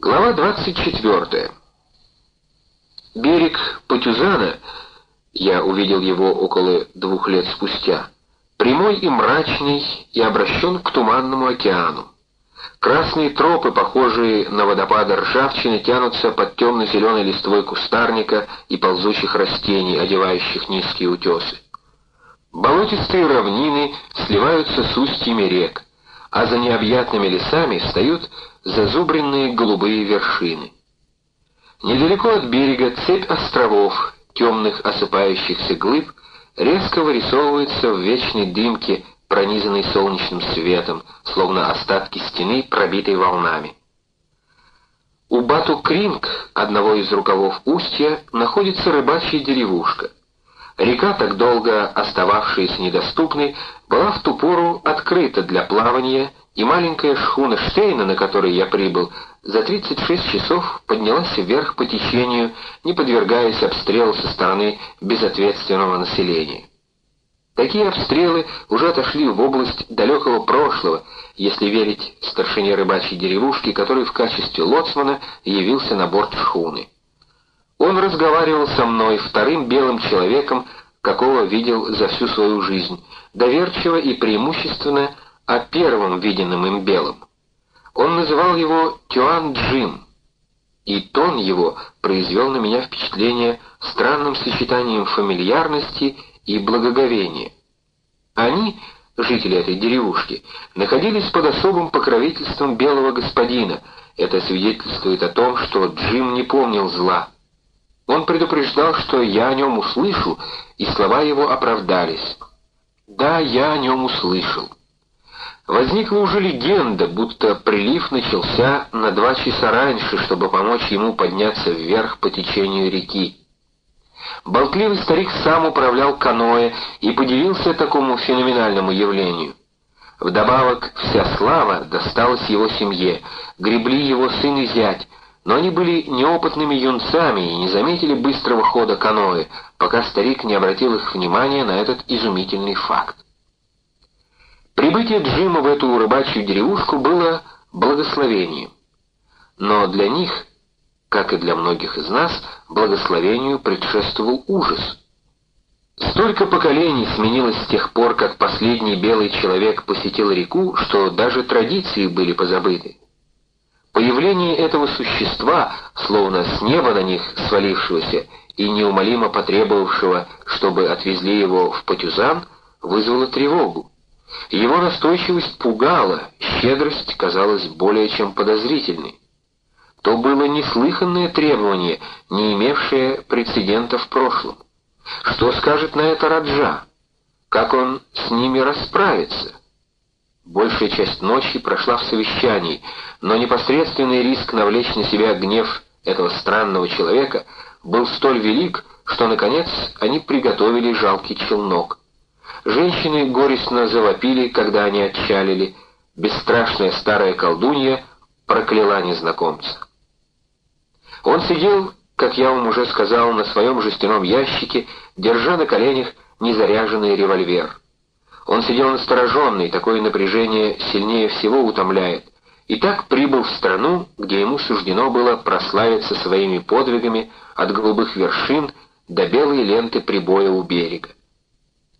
Глава 24. Берег Патюзана, я увидел его около двух лет спустя, прямой и мрачный и обращен к туманному океану. Красные тропы, похожие на водопады ржавчины, тянутся под темно-зеленой листвой кустарника и ползучих растений, одевающих низкие утесы. Болотистые равнины сливаются с устьями рек, а за необъятными лесами встают зазубренные голубые вершины. Недалеко от берега цепь островов, темных осыпающихся глыб, резко вырисовывается в вечной дымке, пронизанной солнечным светом, словно остатки стены, пробитой волнами. У Бату-Кринг, одного из рукавов устья, находится рыбачья деревушка. Река, так долго остававшаяся недоступной, была в ту пору открыта для плавания, и маленькая шхуна Штейна, на которой я прибыл, за 36 часов поднялась вверх по течению, не подвергаясь обстрелу со стороны безответственного населения. Такие обстрелы уже отошли в область далекого прошлого, если верить старшине рыбачьей деревушки, который в качестве лоцмана явился на борт шхуны. Он разговаривал со мной, вторым белым человеком, какого видел за всю свою жизнь, доверчиво и преимущественно о первом виденном им белом. Он называл его Тюан Джим, и тон его произвел на меня впечатление странным сочетанием фамильярности и благоговения. Они, жители этой деревушки, находились под особым покровительством белого господина. Это свидетельствует о том, что Джим не помнил зла. Он предупреждал, что я о нем услышу, и слова его оправдались. Да, я о нем услышал. Возникла уже легенда, будто прилив начался на два часа раньше, чтобы помочь ему подняться вверх по течению реки. Болтливый старик сам управлял каноэ и подивился такому феноменальному явлению. Вдобавок, вся слава досталась его семье, гребли его сын и зять, но они были неопытными юнцами и не заметили быстрого хода каноэ, пока старик не обратил их внимания на этот изумительный факт. Прибытие Джима в эту рыбачью деревушку было благословением. Но для них, как и для многих из нас, благословению предшествовал ужас. Столько поколений сменилось с тех пор, как последний белый человек посетил реку, что даже традиции были позабыты. Появление этого существа, словно с неба на них свалившегося и неумолимо потребовавшего, чтобы отвезли его в Патюзан, вызвало тревогу. Его настойчивость пугала, щедрость казалась более чем подозрительной. То было неслыханное требование, не имевшее прецедента в прошлом. Что скажет на это Раджа? Как он с ними расправится? Большая часть ночи прошла в совещании, но непосредственный риск навлечь на себя гнев этого странного человека был столь велик, что, наконец, они приготовили жалкий челнок. Женщины горестно завопили, когда они отчалили. Бесстрашная старая колдунья прокляла незнакомца. Он сидел, как я вам уже сказал, на своем жестяном ящике, держа на коленях незаряженный револьвер. Он сидел настороженный, такое напряжение сильнее всего утомляет, и так прибыл в страну, где ему суждено было прославиться своими подвигами от голубых вершин до белой ленты прибоя у берега.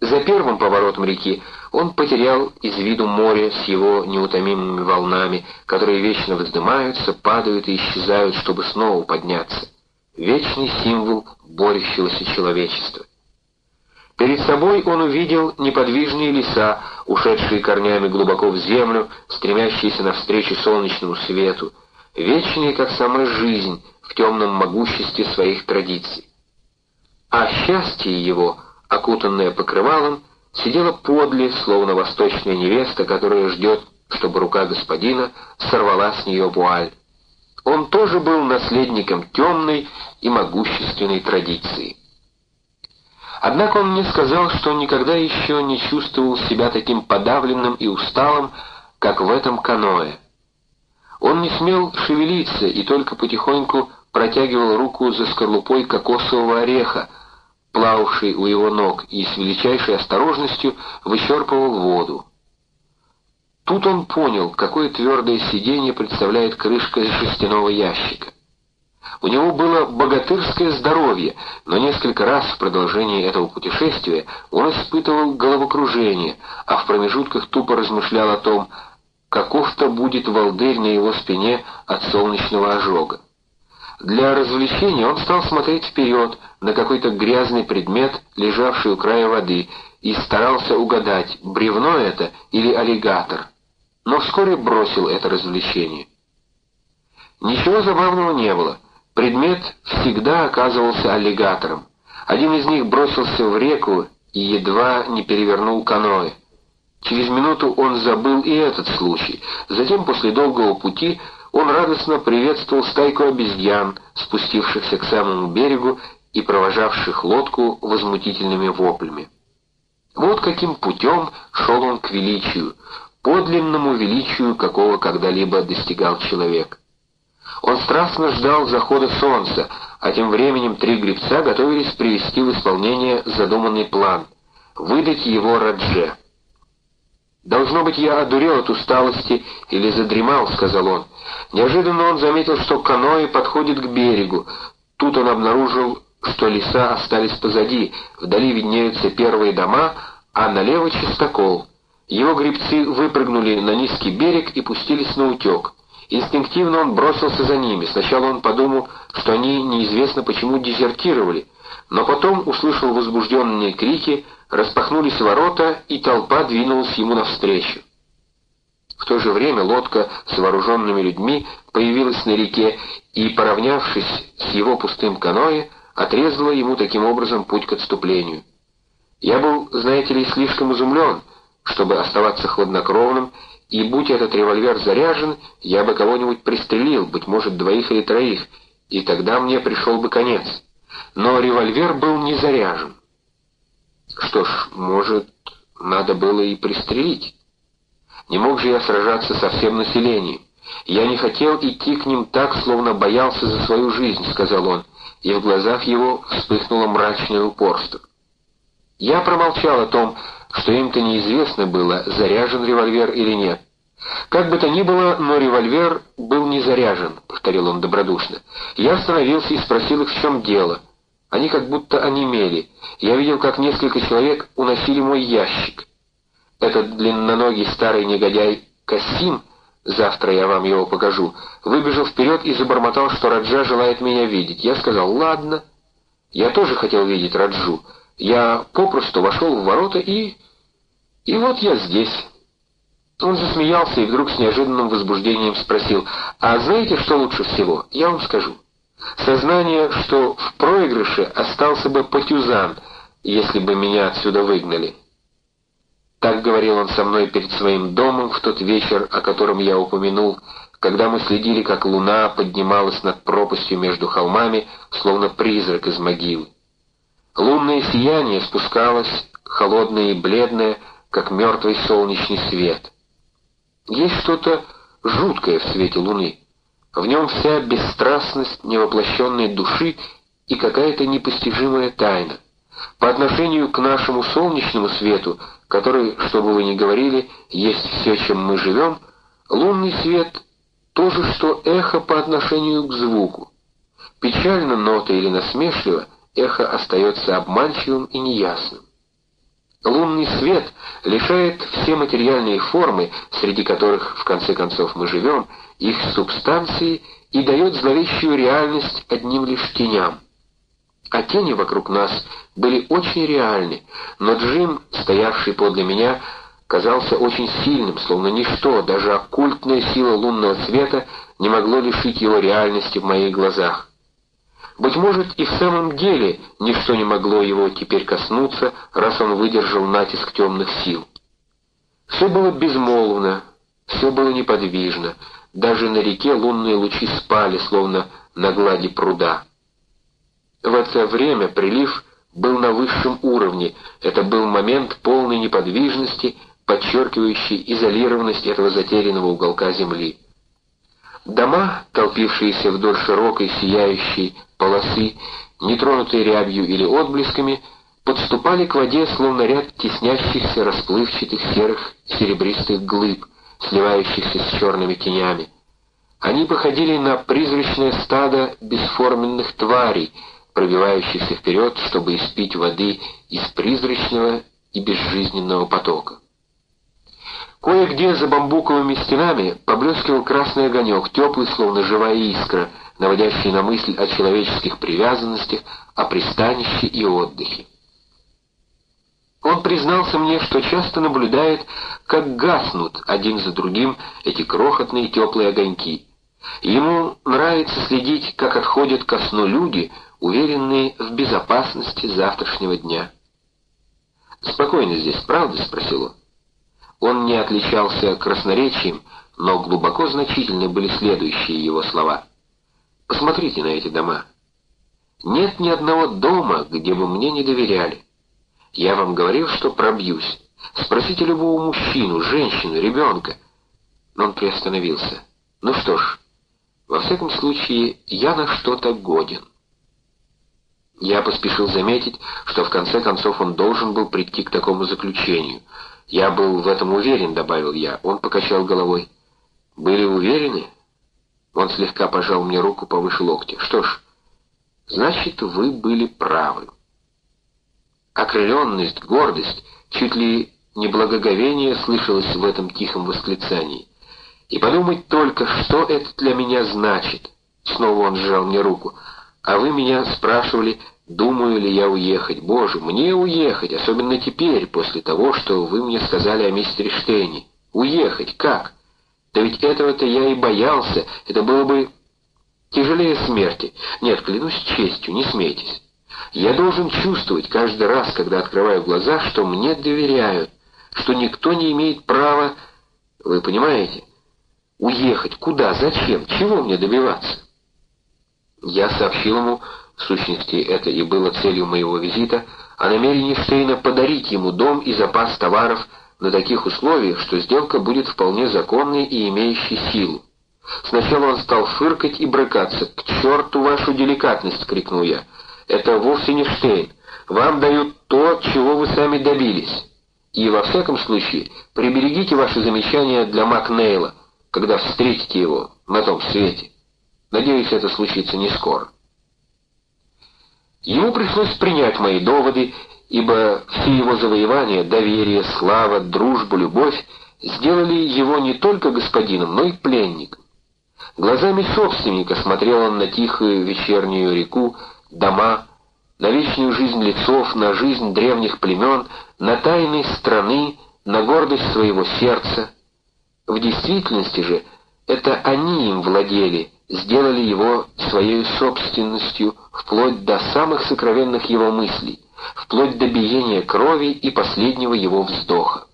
За первым поворотом реки он потерял из виду море с его неутомимыми волнами, которые вечно вздымаются, падают и исчезают, чтобы снова подняться. Вечный символ борющегося человечества. Перед собой он увидел неподвижные леса, ушедшие корнями глубоко в землю, стремящиеся навстречу солнечному свету, вечные, как сама жизнь, в темном могуществе своих традиций. А счастье его, окутанное покрывалом, сидело подле, словно восточная невеста, которая ждет, чтобы рука господина сорвала с нее вуаль. Он тоже был наследником темной и могущественной традиции. Однако он мне сказал, что никогда еще не чувствовал себя таким подавленным и усталым, как в этом каное. Он не смел шевелиться и только потихоньку протягивал руку за скорлупой кокосового ореха, плававший у его ног, и с величайшей осторожностью вычерпывал воду. Тут он понял, какое твердое сиденье представляет крышка из жестяного ящика. У него было богатырское здоровье, но несколько раз в продолжении этого путешествия он испытывал головокружение, а в промежутках тупо размышлял о том, каков-то будет волдырь на его спине от солнечного ожога. Для развлечения он стал смотреть вперед на какой-то грязный предмет, лежавший у края воды, и старался угадать, бревно это или аллигатор. Но вскоре бросил это развлечение. Ничего забавного не было. Предмет всегда оказывался аллигатором. Один из них бросился в реку и едва не перевернул каноэ. Через минуту он забыл и этот случай. Затем, после долгого пути, он радостно приветствовал стайку обезьян, спустившихся к самому берегу и провожавших лодку возмутительными воплями. Вот каким путем шел он к величию, подлинному величию, какого когда-либо достигал человек. Он страстно ждал захода солнца, а тем временем три гребца готовились привести в исполнение задуманный план — выдать его Радже. «Должно быть, я одурел от усталости или задремал», — сказал он. Неожиданно он заметил, что каноэ подходит к берегу. Тут он обнаружил, что леса остались позади, вдали виднеются первые дома, а налево чистокол. Его гребцы выпрыгнули на низкий берег и пустились на утек. Инстинктивно он бросился за ними. Сначала он подумал, что они неизвестно почему дезертировали, но потом услышал возбужденные крики, распахнулись ворота, и толпа двинулась ему навстречу. В то же время лодка с вооруженными людьми появилась на реке и, поравнявшись с его пустым каноэ, отрезала ему таким образом путь к отступлению. Я был, знаете ли, слишком изумлен, чтобы оставаться хладнокровным и будь этот револьвер заряжен, я бы кого-нибудь пристрелил, быть может, двоих или троих, и тогда мне пришел бы конец. Но револьвер был не заряжен. Что ж, может, надо было и пристрелить. Не мог же я сражаться со всем населением. Я не хотел идти к ним так, словно боялся за свою жизнь, сказал он, и в глазах его вспыхнуло мрачное упорство. Я промолчал о том, что им-то неизвестно было, заряжен револьвер или нет. «Как бы то ни было, но револьвер был не заряжен», — повторил он добродушно. Я остановился и спросил их, в чем дело. Они как будто онемели. Я видел, как несколько человек уносили мой ящик. Этот длинноногий старый негодяй Касим, завтра я вам его покажу, выбежал вперед и забормотал, что Раджа желает меня видеть. Я сказал «Ладно». Я тоже хотел видеть Раджу. Я попросту вошел в ворота и... И вот я здесь. Он засмеялся и вдруг с неожиданным возбуждением спросил, «А знаете, что лучше всего? Я вам скажу. Сознание, что в проигрыше остался бы Патюзан, если бы меня отсюда выгнали». Так говорил он со мной перед своим домом в тот вечер, о котором я упомянул, когда мы следили, как луна поднималась над пропастью между холмами, словно призрак из могилы. Лунное сияние спускалось, холодное и бледное, как мертвый солнечный свет. Есть что-то жуткое в свете луны. В нем вся бесстрастность невоплощенной души и какая-то непостижимая тайна. По отношению к нашему солнечному свету, который, что бы вы ни говорили, есть все, чем мы живем, лунный свет — то же, что эхо по отношению к звуку. Печально нота или насмешливо, эхо остается обманчивым и неясным. Лунный свет лишает все материальные формы, среди которых в конце концов мы живем, их субстанции и дает зловещую реальность одним лишь теням. А тени вокруг нас были очень реальны, но Джим, стоявший подле меня, казался очень сильным, словно ничто, даже оккультная сила лунного света не могло лишить его реальности в моих глазах. Быть может, и в самом деле ничто не могло его теперь коснуться, раз он выдержал натиск темных сил. Все было безмолвно, все было неподвижно, даже на реке лунные лучи спали, словно на глади пруда. В это время прилив был на высшем уровне, это был момент полной неподвижности, подчеркивающий изолированность этого затерянного уголка земли. Дома, толпившиеся вдоль широкой сияющей полосы, нетронутые рябью или отблесками, подступали к воде, словно ряд теснящихся расплывчатых серых серебристых глыб, сливающихся с черными тенями. Они походили на призрачное стадо бесформенных тварей, пробивающихся вперед, чтобы испить воды из призрачного и безжизненного потока. Кое-где за бамбуковыми стенами поблескивал красный огонек, теплый, словно живая искра, наводящий на мысль о человеческих привязанностях, о пристанище и отдыхе. Он признался мне, что часто наблюдает, как гаснут один за другим эти крохотные теплые огоньки. Ему нравится следить, как отходят ко сну люди, уверенные в безопасности завтрашнего дня. «Спокойно здесь, правда?» — спросил он. Он не отличался красноречием, но глубоко значительны были следующие его слова. «Посмотрите на эти дома. Нет ни одного дома, где бы мне не доверяли. Я вам говорил, что пробьюсь. Спросите любого мужчину, женщину, ребенка». Но он приостановился. «Ну что ж, во всяком случае, я на что-то годен». Я поспешил заметить, что в конце концов он должен был прийти к такому заключению. «Я был в этом уверен», — добавил я. Он покачал головой. «Были уверены?» Он слегка пожал мне руку повыше локтя. «Что ж, значит, вы были правы». Окрыленность, гордость, чуть ли не благоговение слышалось в этом тихом восклицании. И подумать только, что это для меня значит. Снова он сжал мне руку. А вы меня спрашивали, думаю ли я уехать. Боже, мне уехать, особенно теперь, после того, что вы мне сказали о мистере Штейне. Уехать как? Да ведь этого-то я и боялся. Это было бы тяжелее смерти. Нет, клянусь честью, не смейтесь. Я должен чувствовать каждый раз, когда открываю глаза, что мне доверяют, что никто не имеет права, вы понимаете, уехать. Куда? Зачем? Чего мне добиваться? Я сообщил ему, в сущности это и было целью моего визита, о намерении Штейна подарить ему дом и запас товаров на таких условиях, что сделка будет вполне законной и имеющей силу. Сначала он стал фыркать и брыкаться. «К черту вашу деликатность!» — крикнул я. «Это вовсе не Штейн. Вам дают то, чего вы сами добились. И, во всяком случае, приберегите ваши замечания для Макнейла, когда встретите его на том свете». Надеюсь, это случится не скоро. Ему пришлось принять мои доводы, ибо все его завоевания, доверие, слава, дружба, любовь сделали его не только господином, но и пленником. Глазами собственника смотрел он на тихую вечернюю реку, дома, на вечную жизнь лицов, на жизнь древних племен, на тайны страны, на гордость своего сердца. В действительности же это они им владели, сделали его своей собственностью вплоть до самых сокровенных его мыслей, вплоть до биения крови и последнего его вздоха.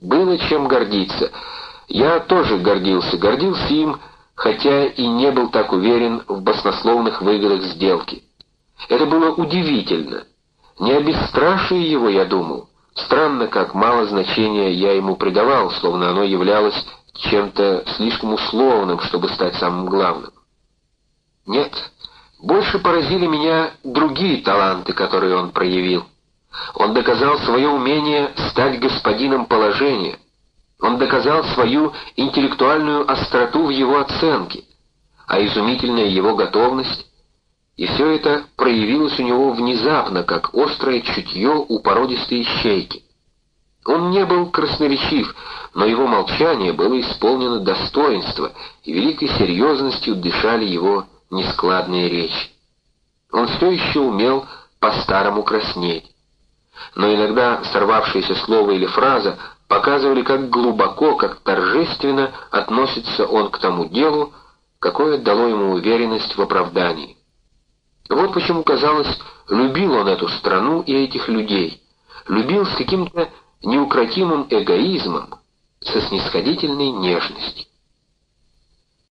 Было чем гордиться. Я тоже гордился, гордился им, хотя и не был так уверен в баснословных выгодах сделки. Это было удивительно. Не о его я думал. Странно, как мало значения я ему придавал, словно оно являлось чем-то слишком условным, чтобы стать самым главным. Нет, больше поразили меня другие таланты, которые он проявил. Он доказал свое умение стать господином положения. Он доказал свою интеллектуальную остроту в его оценке, а изумительная его готовность. И все это проявилось у него внезапно, как острое чутье у породистой ищейки. Он не был красноречив, но его молчание было исполнено достоинства, и великой серьезностью дышали его нескладные речи. Он все еще умел по-старому краснеть. Но иногда сорвавшееся слово или фраза показывали, как глубоко, как торжественно относится он к тому делу, какое дало ему уверенность в оправдании. Вот почему, казалось, любил он эту страну и этих людей, любил с каким-то неукротимым эгоизмом, со снисходительной нежностью.